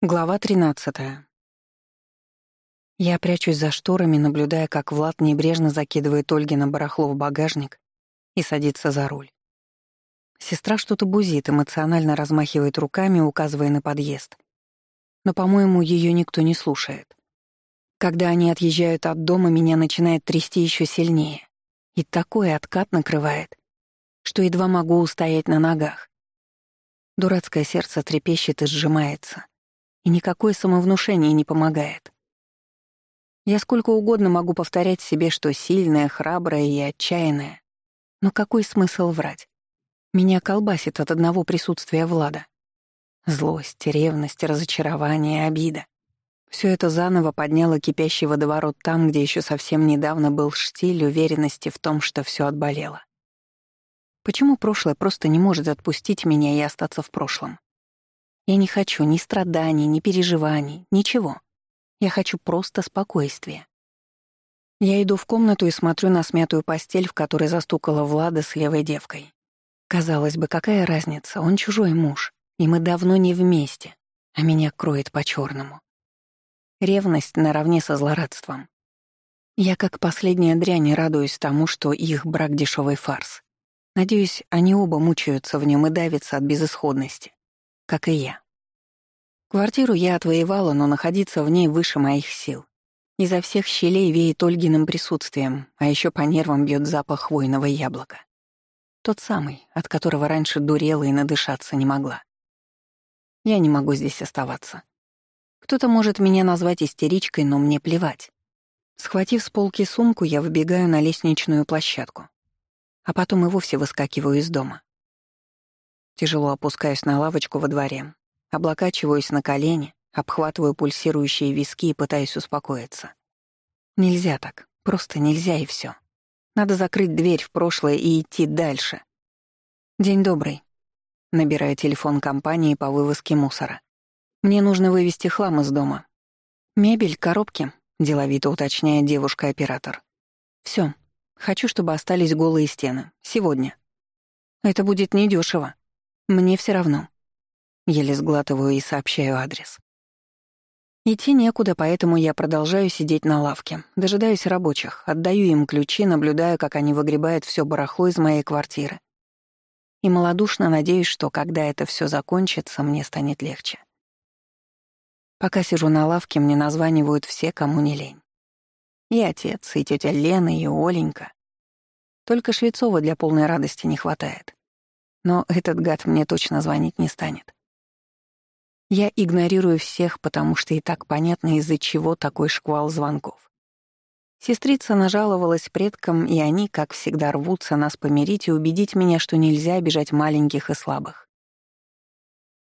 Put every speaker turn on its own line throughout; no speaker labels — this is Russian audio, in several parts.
Глава 13. Я прячусь за шторами, наблюдая, как Влад небрежно закидывает Ольги на барахло в багажник и садится за руль. Сестра что-то бузит, эмоционально размахивает руками, указывая на подъезд. Но, по-моему, ее никто не слушает. Когда они отъезжают от дома, меня начинает трясти еще сильнее. И такой откат накрывает, что едва могу устоять на ногах. Дурацкое сердце трепещет и сжимается — и никакое самовнушение не помогает. Я сколько угодно могу повторять себе, что сильная, храбрая и отчаянная. Но какой смысл врать? Меня колбасит от одного присутствия Влада. Злость, ревность, разочарование, обида. Все это заново подняло кипящий водоворот там, где еще совсем недавно был штиль уверенности в том, что все отболело. Почему прошлое просто не может отпустить меня и остаться в прошлом? Я не хочу ни страданий, ни переживаний, ничего. Я хочу просто спокойствия. Я иду в комнату и смотрю на смятую постель, в которой застукала Влада с левой девкой. Казалось бы, какая разница, он чужой муж, и мы давно не вместе, а меня кроет по-черному. Ревность наравне со злорадством. Я как последняя дрянь радуюсь тому, что их брак — дешевый фарс. Надеюсь, они оба мучаются в нем и давятся от безысходности как и я. Квартиру я отвоевала, но находиться в ней выше моих сил. Изо всех щелей веет Ольгиным присутствием, а еще по нервам бьет запах хвойного яблока. Тот самый, от которого раньше дурела и надышаться не могла. Я не могу здесь оставаться. Кто-то может меня назвать истеричкой, но мне плевать. Схватив с полки сумку, я выбегаю на лестничную площадку. А потом и вовсе выскакиваю из дома. Тяжело опускаюсь на лавочку во дворе, облокачиваюсь на колени, обхватываю пульсирующие виски и пытаюсь успокоиться. Нельзя так, просто нельзя и все. Надо закрыть дверь в прошлое и идти дальше. День добрый. Набираю телефон компании по вывозке мусора. Мне нужно вывести хлам из дома. Мебель, коробки, деловито уточняет девушка-оператор. Все. Хочу, чтобы остались голые стены. Сегодня. Это будет недешево. Мне все равно. Еле сглатываю и сообщаю адрес. Идти некуда, поэтому я продолжаю сидеть на лавке, дожидаюсь рабочих, отдаю им ключи, наблюдаю, как они выгребают все барахло из моей квартиры. И малодушно надеюсь, что когда это все закончится, мне станет легче. Пока сижу на лавке, мне названивают все, кому не лень. И отец, и тетя Лена, и Оленька. Только Швецова для полной радости не хватает но этот гад мне точно звонить не станет. Я игнорирую всех, потому что и так понятно, из-за чего такой шквал звонков. Сестрица нажаловалась предкам, и они, как всегда, рвутся нас помирить и убедить меня, что нельзя обижать маленьких и слабых.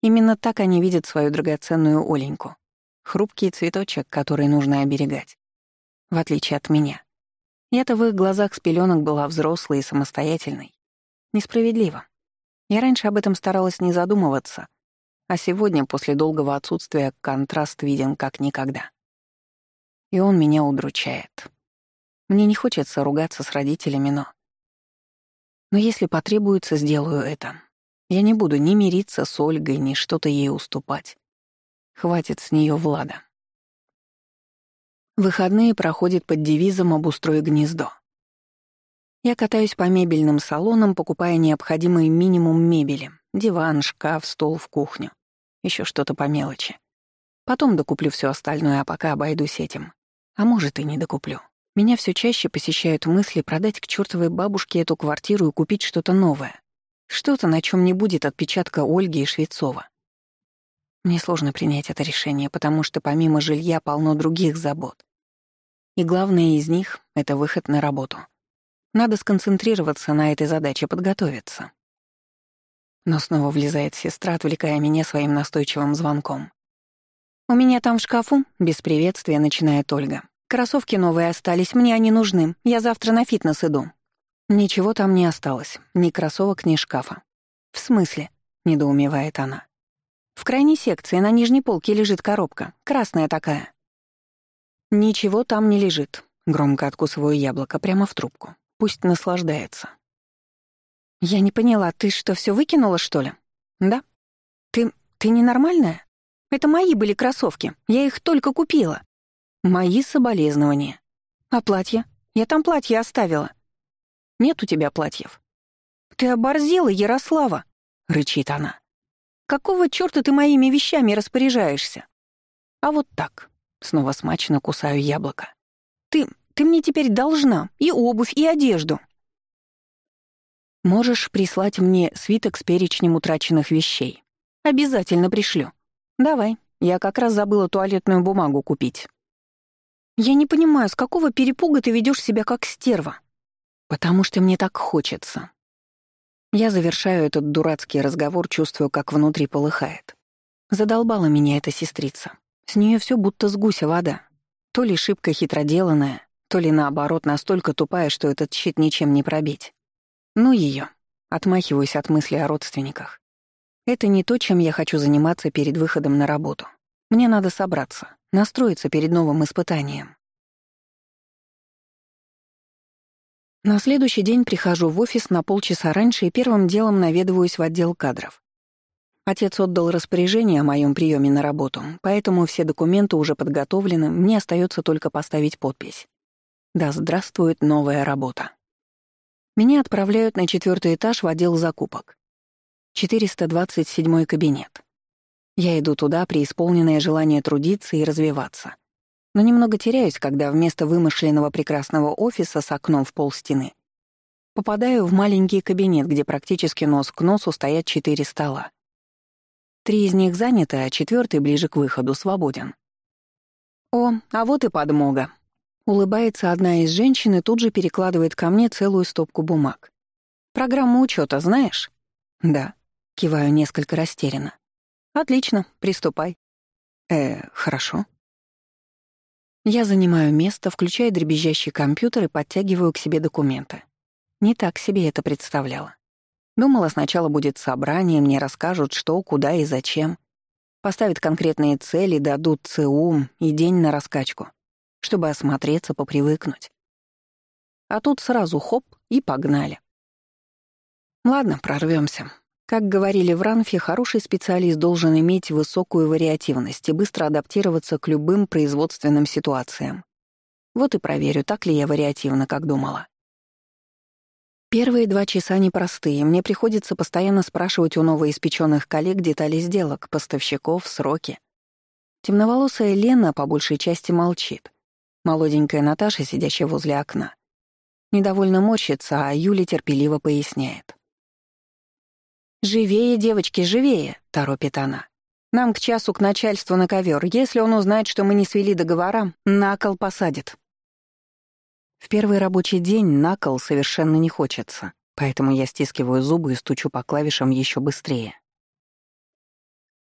Именно так они видят свою драгоценную Оленьку. Хрупкий цветочек, который нужно оберегать. В отличие от меня. Я-то в их глазах с пеленок была взрослой и самостоятельной. Несправедливо. Я раньше об этом старалась не задумываться, а сегодня, после долгого отсутствия, контраст виден как никогда. И он меня удручает. Мне не хочется ругаться с родителями, но... Но если потребуется, сделаю это. Я не буду ни мириться с Ольгой, ни что-то ей уступать. Хватит с нее Влада. Выходные проходят под девизом «Обустрой гнездо». Я катаюсь по мебельным салонам, покупая необходимый минимум мебели. Диван, шкаф, стол в кухню. Еще что-то по мелочи. Потом докуплю все остальное, а пока обойдусь этим. А может, и не докуплю. Меня все чаще посещают мысли продать к чертовой бабушке эту квартиру и купить что-то новое. Что-то, на чем не будет отпечатка Ольги и Швецова. Мне сложно принять это решение, потому что помимо жилья полно других забот. И главное из них — это выход на работу. Надо сконцентрироваться на этой задаче, подготовиться. Но снова влезает сестра, отвлекая меня своим настойчивым звонком. «У меня там в шкафу», — без приветствия начинает Ольга. «Кроссовки новые остались, мне они нужны. Я завтра на фитнес иду». «Ничего там не осталось. Ни кроссовок, ни шкафа». «В смысле?» — недоумевает она. «В крайней секции на нижней полке лежит коробка. Красная такая». «Ничего там не лежит», — громко откусываю яблоко прямо в трубку. Пусть наслаждается. Я не поняла, ты что, все выкинула, что ли? Да. Ты... ты ненормальная? Это мои были кроссовки. Я их только купила. Мои соболезнования. А платье? Я там платье оставила. Нет у тебя платьев. Ты оборзела, Ярослава, рычит она. Какого чёрта ты моими вещами распоряжаешься? А вот так. Снова смачно кусаю яблоко. Ты, ты мне теперь должна и обувь, и одежду. Можешь прислать мне свиток с перечнем утраченных вещей. Обязательно пришлю. Давай, я как раз забыла туалетную бумагу купить. Я не понимаю, с какого перепуга ты ведешь себя как стерва? Потому что мне так хочется. Я завершаю этот дурацкий разговор, чувствую, как внутри полыхает. Задолбала меня эта сестрица. С нее все будто с гуся вода. То ли шибко хитроделанная, то ли наоборот настолько тупая, что этот щит ничем не пробить. Ну ее. Отмахиваюсь от мысли о родственниках. Это не то, чем я хочу заниматься перед выходом на работу. Мне надо собраться, настроиться перед новым испытанием. На следующий день прихожу в офис на полчаса раньше и первым делом наведываюсь в отдел кадров. Отец отдал распоряжение о моем приеме на работу, поэтому все документы уже подготовлены, мне остается только поставить подпись. Да здравствует новая работа. Меня отправляют на четвертый этаж в отдел закупок. 427 кабинет. Я иду туда, преисполненное желание трудиться и развиваться. Но немного теряюсь, когда вместо вымышленного прекрасного офиса с окном в пол стены попадаю в маленький кабинет, где практически нос к носу стоят четыре стола. Три из них заняты, а четвертый ближе к выходу свободен. «О, а вот и подмога», Улыбается одна из женщин и тут же перекладывает ко мне целую стопку бумаг. «Программу учета знаешь?» «Да». Киваю несколько растерянно. «Отлично, приступай». «Э, хорошо». Я занимаю место, включаю дребезжащий компьютер и подтягиваю к себе документы. Не так себе это представляла. Думала, сначала будет собрание, мне расскажут, что, куда и зачем. Поставят конкретные цели, дадут ЦУ и день на раскачку, чтобы осмотреться, попривыкнуть. А тут сразу хоп и погнали. Ладно, прорвемся. Как говорили в Ранфе, хороший специалист должен иметь высокую вариативность и быстро адаптироваться к любым производственным ситуациям. Вот и проверю, так ли я вариативна, как думала. Первые два часа непростые, мне приходится постоянно спрашивать у новоиспеченных коллег детали сделок, поставщиков, сроки. Темноволосая Лена по большей части молчит. Молоденькая Наташа, сидящая возле окна. Недовольно морщится, а Юля терпеливо поясняет. «Живее, девочки, живее!» — торопит она. «Нам к часу к начальству на ковер. Если он узнает, что мы не свели договора, на кол посадит». В первый рабочий день на кол совершенно не хочется, поэтому я стискиваю зубы и стучу по клавишам еще быстрее.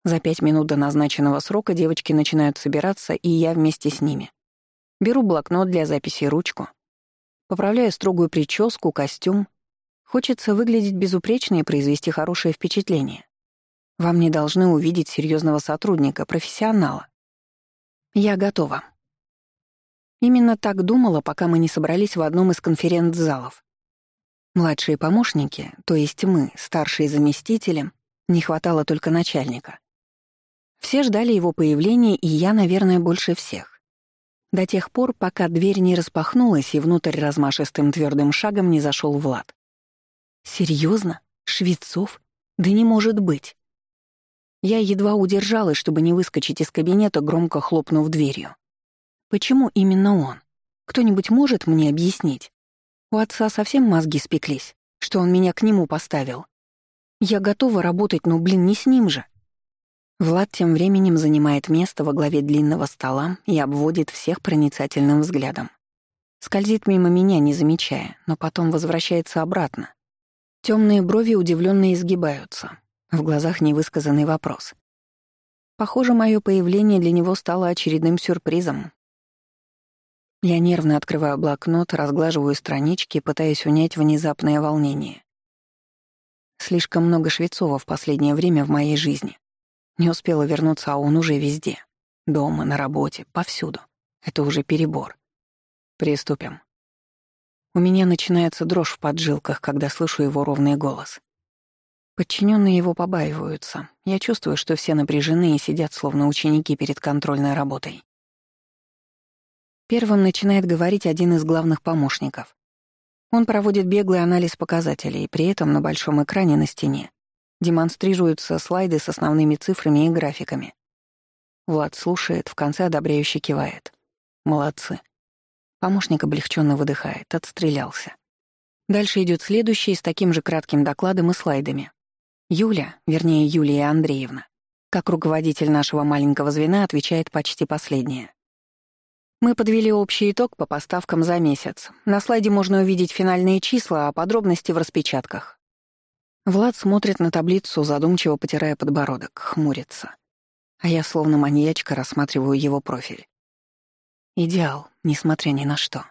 За пять минут до назначенного срока девочки начинают собираться, и я вместе с ними. Беру блокнот для записи и ручку. Поправляю строгую прическу, костюм, Хочется выглядеть безупречно и произвести хорошее впечатление. Вам не должны увидеть серьезного сотрудника, профессионала. Я готова. Именно так думала, пока мы не собрались в одном из конференц-залов. Младшие помощники, то есть мы, старшие заместители, не хватало только начальника. Все ждали его появления, и я, наверное, больше всех. До тех пор, пока дверь не распахнулась и внутрь размашистым твердым шагом не зашел Влад. Серьезно? Швецов? Да не может быть. Я едва удержалась, чтобы не выскочить из кабинета, громко хлопнув дверью. Почему именно он? Кто-нибудь может мне объяснить? У отца совсем мозги спеклись, что он меня к нему поставил. Я готова работать, но, блин, не с ним же. Влад тем временем занимает место во главе длинного стола и обводит всех проницательным взглядом. Скользит мимо меня, не замечая, но потом возвращается обратно, Темные брови удивленно изгибаются. В глазах невысказанный вопрос. Похоже, мое появление для него стало очередным сюрпризом. Я нервно открываю блокнот, разглаживаю странички, пытаясь унять внезапное волнение. Слишком много Швецова в последнее время в моей жизни. Не успела вернуться, а он уже везде. Дома, на работе, повсюду. Это уже перебор. Приступим. У меня начинается дрожь в поджилках, когда слышу его ровный голос. Подчиненные его побаиваются. Я чувствую, что все напряжены и сидят, словно ученики перед контрольной работой. Первым начинает говорить один из главных помощников. Он проводит беглый анализ показателей, при этом на большом экране на стене демонстрируются слайды с основными цифрами и графиками. Влад слушает, в конце одобряюще кивает. Молодцы. Помощник облегченно выдыхает, отстрелялся. Дальше идет следующий с таким же кратким докладом и слайдами. Юля, вернее Юлия Андреевна, как руководитель нашего маленького звена, отвечает почти последнее. Мы подвели общий итог по поставкам за месяц. На слайде можно увидеть финальные числа, а подробности в распечатках. Влад смотрит на таблицу, задумчиво потирая подбородок, хмурится. А я словно маньячка рассматриваю его профиль. Идеал, несмотря ни на что.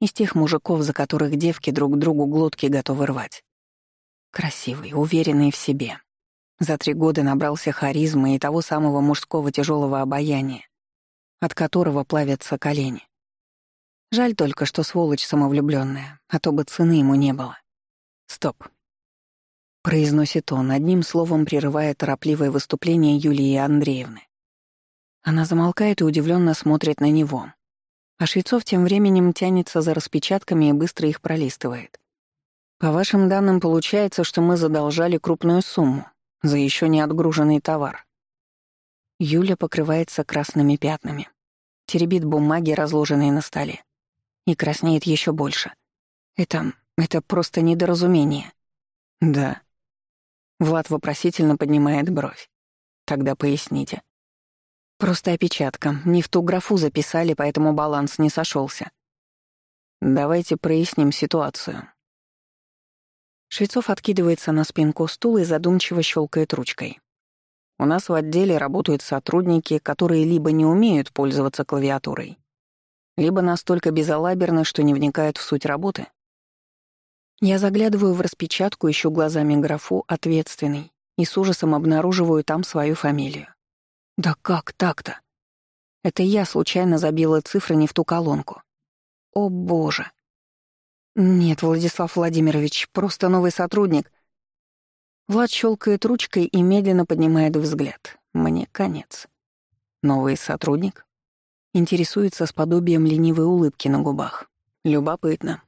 Из тех мужиков, за которых девки друг другу глотки готовы рвать. Красивый, уверенный в себе. За три года набрался харизмы и того самого мужского тяжелого обаяния, от которого плавятся колени. Жаль только, что сволочь самовлюбленная, а то бы цены ему не было. Стоп. Произносит он, одним словом прерывая торопливое выступление Юлии Андреевны. Она замолкает и удивленно смотрит на него. А Швецов тем временем тянется за распечатками и быстро их пролистывает. По вашим данным, получается, что мы задолжали крупную сумму за еще не отгруженный товар. Юля покрывается красными пятнами, теребит бумаги, разложенные на столе, и краснеет еще больше. Это... это просто недоразумение. Да. Влад вопросительно поднимает бровь. Тогда поясните. Просто опечатка. Не в ту графу записали, поэтому баланс не сошелся. Давайте проясним ситуацию. Швецов откидывается на спинку стула и задумчиво щелкает ручкой. У нас в отделе работают сотрудники, которые либо не умеют пользоваться клавиатурой, либо настолько безалаберны, что не вникают в суть работы. Я заглядываю в распечатку, ищу глазами графу «ответственный» и с ужасом обнаруживаю там свою фамилию. Да как так-то? Это я случайно забила цифры не в ту колонку. О боже! «Нет, Владислав Владимирович, просто новый сотрудник». Влад щелкает ручкой и медленно поднимает взгляд. Мне конец. «Новый сотрудник?» Интересуется с подобием ленивой улыбки на губах. Любопытно.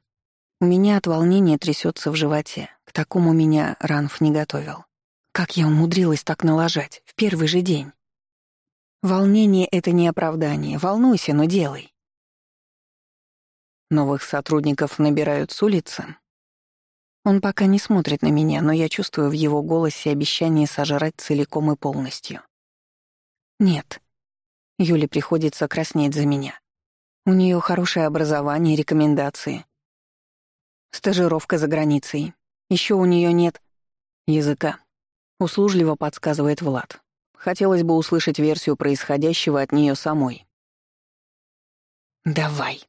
У меня от волнения трясется в животе. К такому меня Ранф не готовил. Как я умудрилась так налажать в первый же день? Волнение — это не оправдание. Волнуйся, но делай. Новых сотрудников набирают с улицы. Он пока не смотрит на меня, но я чувствую в его голосе обещание сожрать целиком и полностью. Нет. Юле приходится краснеть за меня. У нее хорошее образование, рекомендации. Стажировка за границей. Еще у нее нет языка. Услужливо подсказывает Влад. Хотелось бы услышать версию происходящего от нее самой. «Давай»,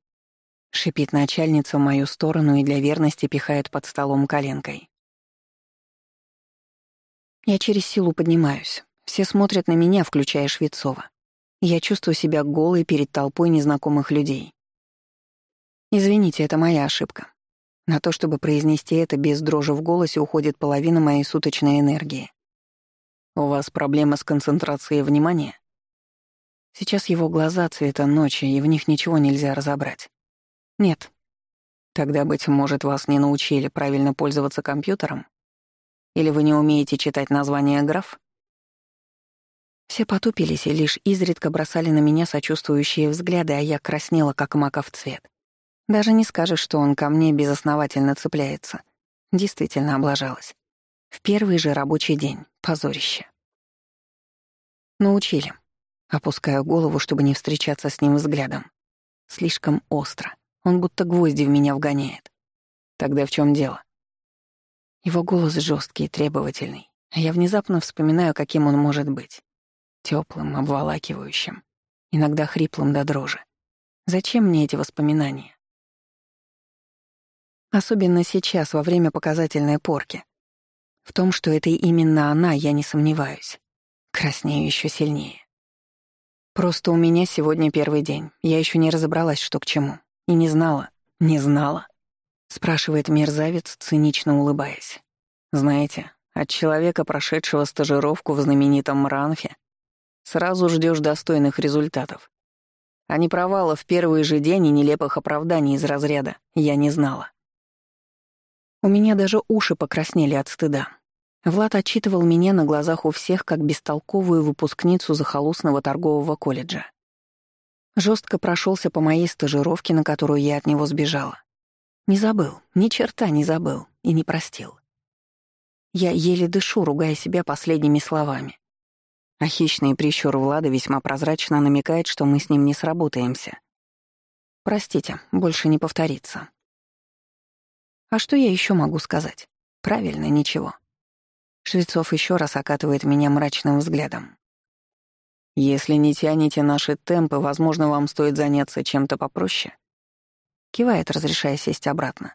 Шипит начальница в мою сторону и для верности пихает под столом коленкой. Я через силу поднимаюсь. Все смотрят на меня, включая Швецова. Я чувствую себя голой перед толпой незнакомых людей. Извините, это моя ошибка. На то, чтобы произнести это без дрожи в голосе, уходит половина моей суточной энергии. У вас проблема с концентрацией внимания? Сейчас его глаза цвета ночи, и в них ничего нельзя разобрать. Нет. Тогда, быть может, вас не научили правильно пользоваться компьютером? Или вы не умеете читать названия граф? Все потупились и лишь изредка бросали на меня сочувствующие взгляды, а я краснела, как маков цвет. Даже не скажешь, что он ко мне безосновательно цепляется. Действительно облажалась. В первый же рабочий день. Позорище. Научили. Опускаю голову, чтобы не встречаться с ним взглядом. Слишком остро. Он будто гвозди в меня вгоняет. Тогда в чем дело? Его голос жесткий и требовательный, а я внезапно вспоминаю, каким он может быть. Теплым, обволакивающим, иногда хриплым до дрожи. Зачем мне эти воспоминания? Особенно сейчас, во время показательной порки. В том, что это именно она, я не сомневаюсь. Краснею еще сильнее. Просто у меня сегодня первый день. Я еще не разобралась, что к чему. И не знала, не знала. Спрашивает мерзавец, цинично улыбаясь. Знаете, От человека, прошедшего стажировку в знаменитом Ранфе, сразу ждешь достойных результатов. А не провала в первый же день и нелепых оправданий из разряда я не знала. У меня даже уши покраснели от стыда. Влад отчитывал меня на глазах у всех как бестолковую выпускницу захолустного торгового колледжа. Жестко прошелся по моей стажировке, на которую я от него сбежала. Не забыл, ни черта не забыл и не простил. Я еле дышу, ругая себя последними словами. А хищный прищур Влада весьма прозрачно намекает, что мы с ним не сработаемся. Простите, больше не повторится. А что я еще могу сказать? Правильно, ничего. Швецов еще раз окатывает меня мрачным взглядом. Если не тянете наши темпы, возможно, вам стоит заняться чем-то попроще. Кивает, разрешая сесть обратно.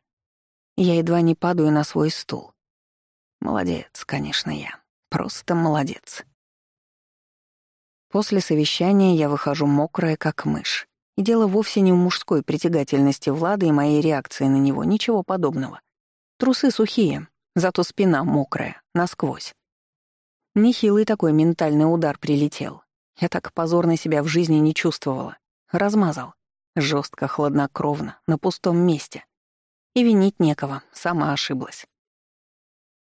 Я едва не падаю на свой стул. Молодец, конечно, я. Просто молодец. После совещания я выхожу мокрая, как мышь. И дело вовсе не в мужской притягательности Влада и моей реакции на него, ничего подобного. Трусы сухие, зато спина мокрая, насквозь. Нехилый такой ментальный удар прилетел. Я так позорно себя в жизни не чувствовала. Размазал. жестко, хладнокровно, на пустом месте. И винить некого, сама ошиблась.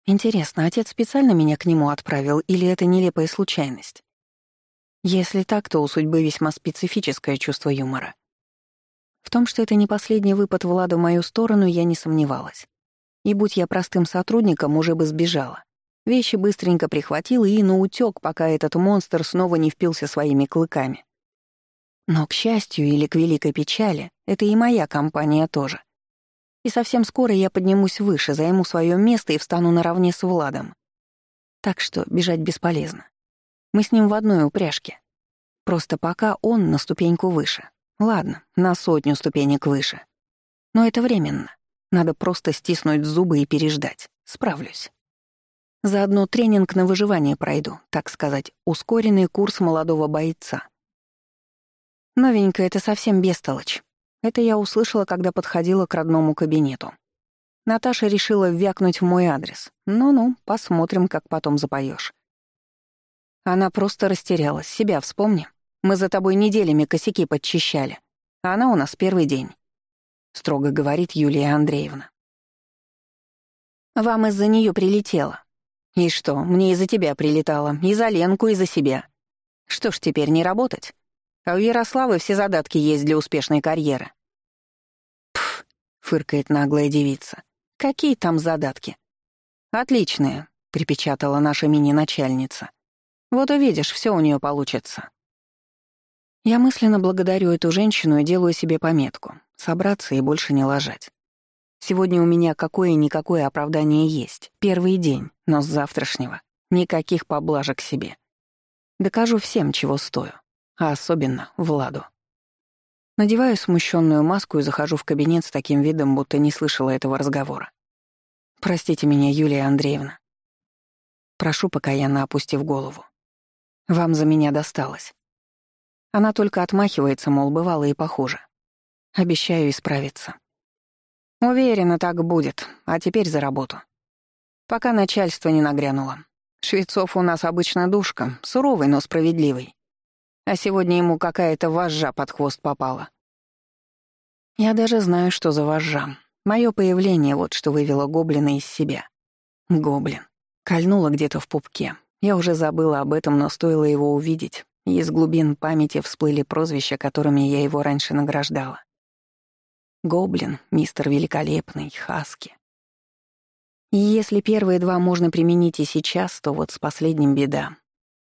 Интересно, отец специально меня к нему отправил или это нелепая случайность? Если так, то у судьбы весьма специфическое чувство юмора. В том, что это не последний выпад Влада в мою сторону, я не сомневалась. И будь я простым сотрудником, уже бы сбежала. Вещи быстренько прихватила и наутёк, пока этот монстр снова не впился своими клыками. Но, к счастью или к великой печали, это и моя компания тоже. И совсем скоро я поднимусь выше, займу свое место и встану наравне с Владом. Так что бежать бесполезно. Мы с ним в одной упряжке. Просто пока он на ступеньку выше. Ладно, на сотню ступенек выше. Но это временно. Надо просто стиснуть зубы и переждать. Справлюсь. Заодно тренинг на выживание пройду, так сказать, ускоренный курс молодого бойца. Новенькая — это совсем бестолочь. Это я услышала, когда подходила к родному кабинету. Наташа решила вякнуть в мой адрес. Ну-ну, посмотрим, как потом запоешь. Она просто растерялась. Себя вспомни. Мы за тобой неделями косяки подчищали. А она у нас первый день. Строго говорит Юлия Андреевна. Вам из-за нее прилетело. И что, мне из-за тебя прилетало, и за Ленку, и за себя. Что ж теперь, не работать? А у Ярославы все задатки есть для успешной карьеры. Пф, фыркает наглая девица. Какие там задатки? Отличные, припечатала наша мини-начальница. Вот увидишь, все у нее получится. Я мысленно благодарю эту женщину и делаю себе пометку — собраться и больше не ложать. Сегодня у меня какое-никакое оправдание есть. Первый день, но с завтрашнего — никаких поблажек себе. Докажу всем, чего стою, а особенно Владу. Надеваю смущенную маску и захожу в кабинет с таким видом, будто не слышала этого разговора. «Простите меня, Юлия Андреевна». Прошу, покаянно опустив голову. Вам за меня досталось. Она только отмахивается, мол, бывало и похуже. Обещаю исправиться. Уверена, так будет. А теперь за работу. Пока начальство не нагрянуло. Швецов у нас обычно душка, суровый, но справедливый. А сегодня ему какая-то вожжа под хвост попала. Я даже знаю, что за вожжа. Мое появление вот что вывело гоблина из себя. Гоблин. Кольнуло где-то в пупке, я уже забыла об этом, но стоило его увидеть, и из глубин памяти всплыли прозвища, которыми я его раньше награждала. Гоблин, мистер Великолепный, Хаски. И если первые два можно применить и сейчас, то вот с последним беда.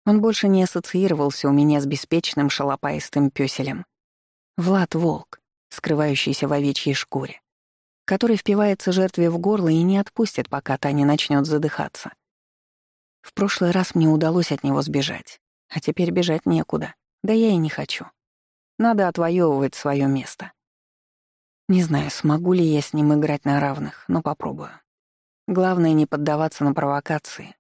Он больше не ассоциировался у меня с беспечным шалопаистым пёселем. Влад — волк, скрывающийся в овечьей шкуре, который впивается жертве в горло и не отпустит, пока та не начнет задыхаться. В прошлый раз мне удалось от него сбежать, а теперь бежать некуда. Да я и не хочу. Надо отвоевывать свое место. Не знаю, смогу ли я с ним играть на равных, но попробую. Главное — не поддаваться на провокации.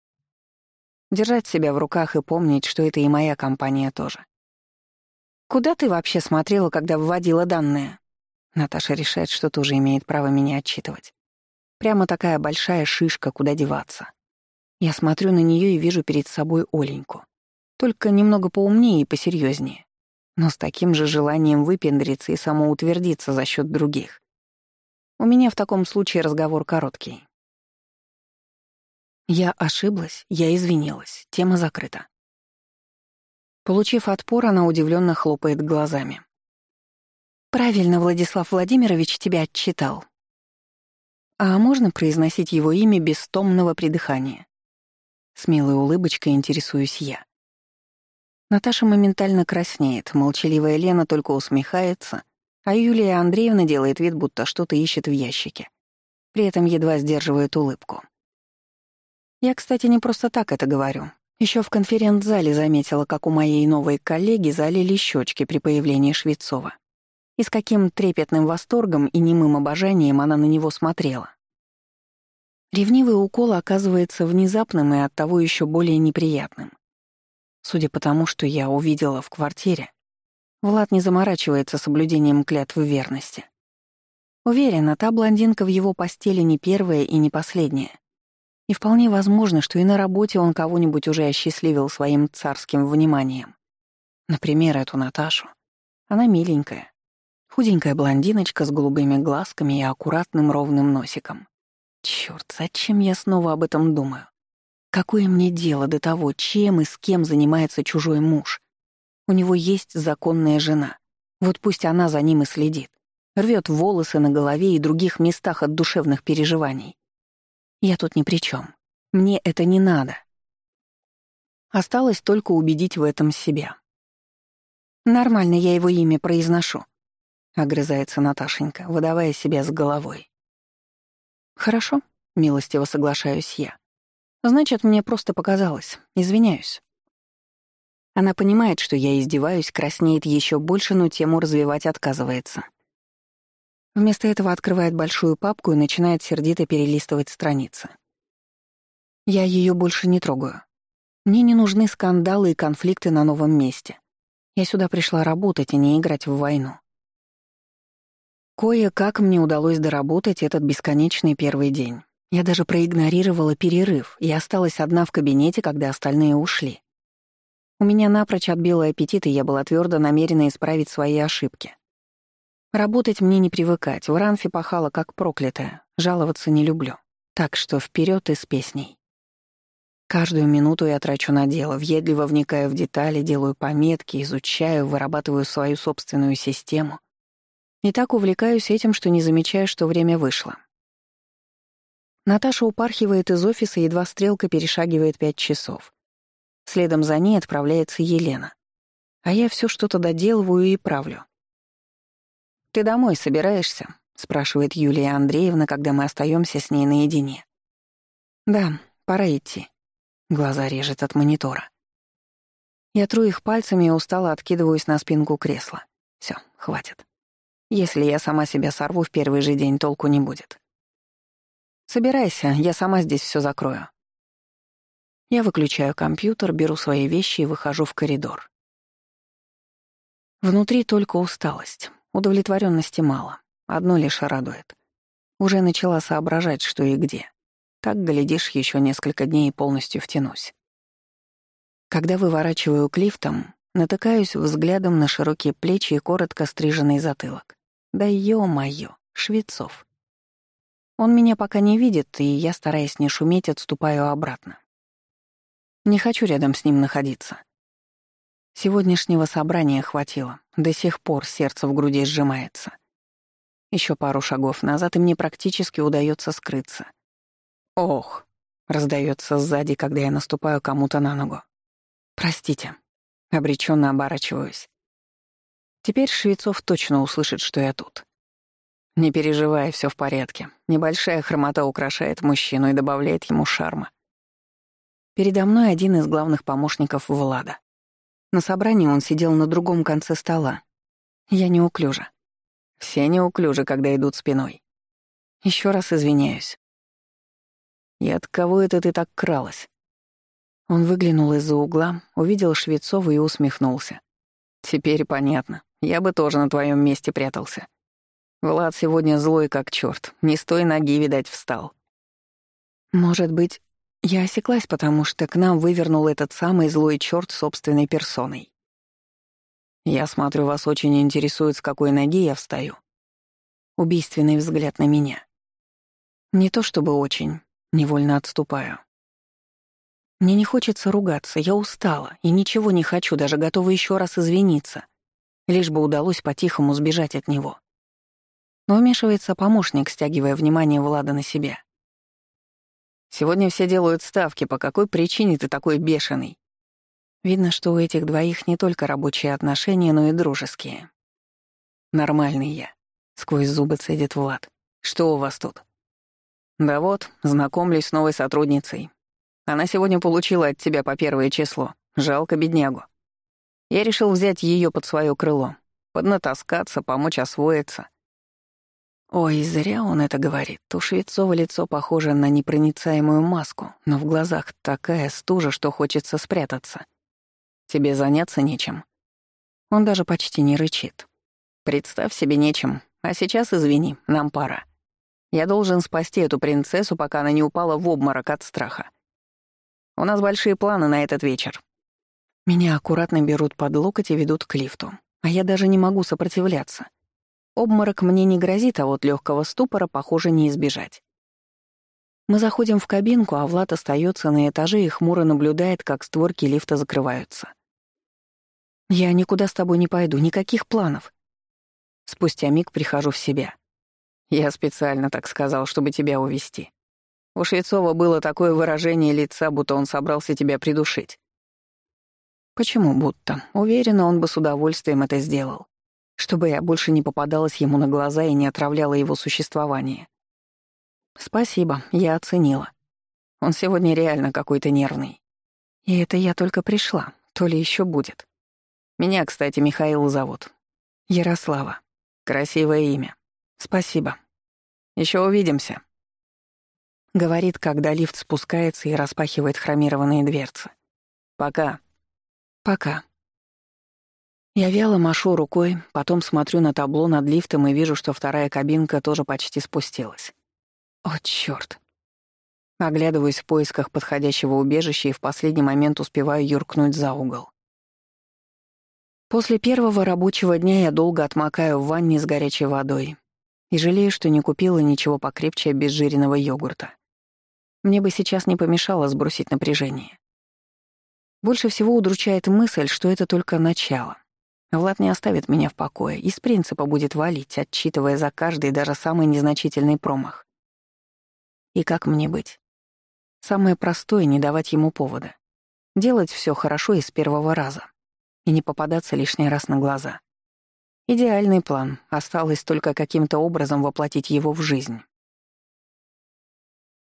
Держать себя в руках и помнить, что это и моя компания тоже. «Куда ты вообще смотрела, когда вводила данные?» Наташа решает, что тоже имеет право меня отчитывать. Прямо такая большая шишка, куда деваться. Я смотрю на нее и вижу перед собой Оленьку. Только немного поумнее и посерьезнее, но с таким же желанием выпендриться и самоутвердиться за счет других. У меня в таком случае разговор короткий. Я ошиблась, я извинилась, тема закрыта. Получив отпор, она удивленно хлопает глазами. «Правильно Владислав Владимирович тебя отчитал. А можно произносить его имя без томного придыхания?» С милой улыбочкой интересуюсь я. Наташа моментально краснеет, молчаливая Лена только усмехается, а Юлия Андреевна делает вид, будто что-то ищет в ящике. При этом едва сдерживает улыбку. Я, кстати, не просто так это говорю. Еще в конференц-зале заметила, как у моей новой коллеги залили щечки при появлении Швецова. И с каким трепетным восторгом и немым обожанием она на него смотрела. Ревнивый укол оказывается внезапным и оттого еще более неприятным. Судя по тому, что я увидела в квартире, Влад не заморачивается соблюдением клятвы верности. Уверена, та блондинка в его постели не первая и не последняя. И вполне возможно, что и на работе он кого-нибудь уже осчастливил своим царским вниманием. Например, эту Наташу. Она миленькая. Худенькая блондиночка с голубыми глазками и аккуратным ровным носиком. Чёрт, зачем я снова об этом думаю? Какое мне дело до того, чем и с кем занимается чужой муж? У него есть законная жена. Вот пусть она за ним и следит. Рвет волосы на голове и других местах от душевных переживаний. Я тут ни при чем. Мне это не надо. Осталось только убедить в этом себя. «Нормально я его имя произношу», — огрызается Наташенька, выдавая себя с головой. «Хорошо», — милостиво соглашаюсь я. «Значит, мне просто показалось. Извиняюсь». Она понимает, что я издеваюсь, краснеет еще больше, но тему развивать отказывается. Вместо этого открывает большую папку и начинает сердито перелистывать страницы. Я ее больше не трогаю. Мне не нужны скандалы и конфликты на новом месте. Я сюда пришла работать, а не играть в войну. Кое-как мне удалось доработать этот бесконечный первый день. Я даже проигнорировала перерыв и осталась одна в кабинете, когда остальные ушли. У меня напрочь отбил аппетит, и я была твердо намерена исправить свои ошибки. Работать мне не привыкать, в ранфе пахала как проклятая, жаловаться не люблю. Так что вперед и с песней. Каждую минуту я трачу на дело, въедливо вникаю в детали, делаю пометки, изучаю, вырабатываю свою собственную систему. И так увлекаюсь этим, что не замечаю, что время вышло. Наташа упархивает из офиса, едва стрелка перешагивает пять часов. Следом за ней отправляется Елена. А я все что-то доделываю и правлю. «Ты домой собираешься?» — спрашивает Юлия Андреевна, когда мы остаемся с ней наедине. «Да, пора идти». Глаза режет от монитора. Я тру их пальцами и устало откидываюсь на спинку кресла. Все, хватит. Если я сама себя сорву в первый же день, толку не будет. Собирайся, я сама здесь все закрою. Я выключаю компьютер, беру свои вещи и выхожу в коридор. Внутри только усталость, удовлетворенности мало, одно лишь радует. Уже начала соображать, что и где. Так, глядишь, еще несколько дней и полностью втянусь. Когда выворачиваю к лифтам, натыкаюсь взглядом на широкие плечи и коротко стриженный затылок. Да ё-моё, Швецов. Он меня пока не видит, и я, стараясь не шуметь, отступаю обратно. Не хочу рядом с ним находиться. Сегодняшнего собрания хватило, до сих пор сердце в груди сжимается. Еще пару шагов назад, и мне практически удается скрыться. «Ох!» — раздается сзади, когда я наступаю кому-то на ногу. «Простите». Обреченно оборачиваюсь. Теперь Швецов точно услышит, что я тут. Не переживай, все в порядке. Небольшая хромота украшает мужчину и добавляет ему шарма. Передо мной один из главных помощников Влада. На собрании он сидел на другом конце стола. Я неуклюжа. Все неуклюжи, когда идут спиной. Еще раз извиняюсь. И от кого это ты так кралась? Он выглянул из-за угла, увидел Швецова и усмехнулся. Теперь понятно. Я бы тоже на твоем месте прятался. Влад сегодня злой как черт, не с той ноги, видать, встал. Может быть, Я осеклась, потому что к нам вывернул этот самый злой черт собственной персоной. «Я смотрю, вас очень интересует, с какой ноги я встаю». Убийственный взгляд на меня. Не то чтобы очень, невольно отступаю. Мне не хочется ругаться, я устала и ничего не хочу, даже готова еще раз извиниться, лишь бы удалось по-тихому сбежать от него. Но вмешивается помощник, стягивая внимание Влада на себя. «Сегодня все делают ставки, по какой причине ты такой бешеный?» Видно, что у этих двоих не только рабочие отношения, но и дружеские. «Нормальный я», — сквозь зубы цедит Влад. «Что у вас тут?» «Да вот, знакомлюсь с новой сотрудницей. Она сегодня получила от тебя по первое число. Жалко беднягу. Я решил взять ее под свое крыло, поднатаскаться, помочь освоиться. Ой, зря он это говорит. У Швецова лицо похоже на непроницаемую маску, но в глазах такая стужа, что хочется спрятаться. Тебе заняться нечем. Он даже почти не рычит. Представь себе нечем. А сейчас, извини, нам пора. Я должен спасти эту принцессу, пока она не упала в обморок от страха. У нас большие планы на этот вечер. Меня аккуратно берут под локоть и ведут к лифту, а я даже не могу сопротивляться. Обморок мне не грозит, а вот легкого ступора, похоже, не избежать. Мы заходим в кабинку, а Влад остается на этаже и хмуро наблюдает, как створки лифта закрываются. «Я никуда с тобой не пойду, никаких планов». Спустя миг прихожу в себя. Я специально так сказал, чтобы тебя увести. У Швецова было такое выражение лица, будто он собрался тебя придушить. Почему будто? Уверена, он бы с удовольствием это сделал. Чтобы я больше не попадалась ему на глаза и не отравляла его существование. Спасибо, я оценила. Он сегодня реально какой-то нервный. И это я только пришла, то ли еще будет. Меня, кстати, Михаил зовут. Ярослава. Красивое имя. Спасибо. Еще увидимся. Говорит, когда лифт спускается и распахивает хромированные дверцы. Пока. Пока. Я вяло машу рукой, потом смотрю на табло над лифтом и вижу, что вторая кабинка тоже почти спустилась. О, чёрт. Оглядываюсь в поисках подходящего убежища и в последний момент успеваю юркнуть за угол. После первого рабочего дня я долго отмокаю в ванне с горячей водой и жалею, что не купила ничего покрепче обезжиренного йогурта. Мне бы сейчас не помешало сбросить напряжение. Больше всего удручает мысль, что это только начало. Влад не оставит меня в покое, из принципа будет валить, отчитывая за каждый, даже самый незначительный промах. И как мне быть? Самое простое — не давать ему повода. Делать все хорошо и с первого раза. И не попадаться лишний раз на глаза. Идеальный план, осталось только каким-то образом воплотить его в жизнь.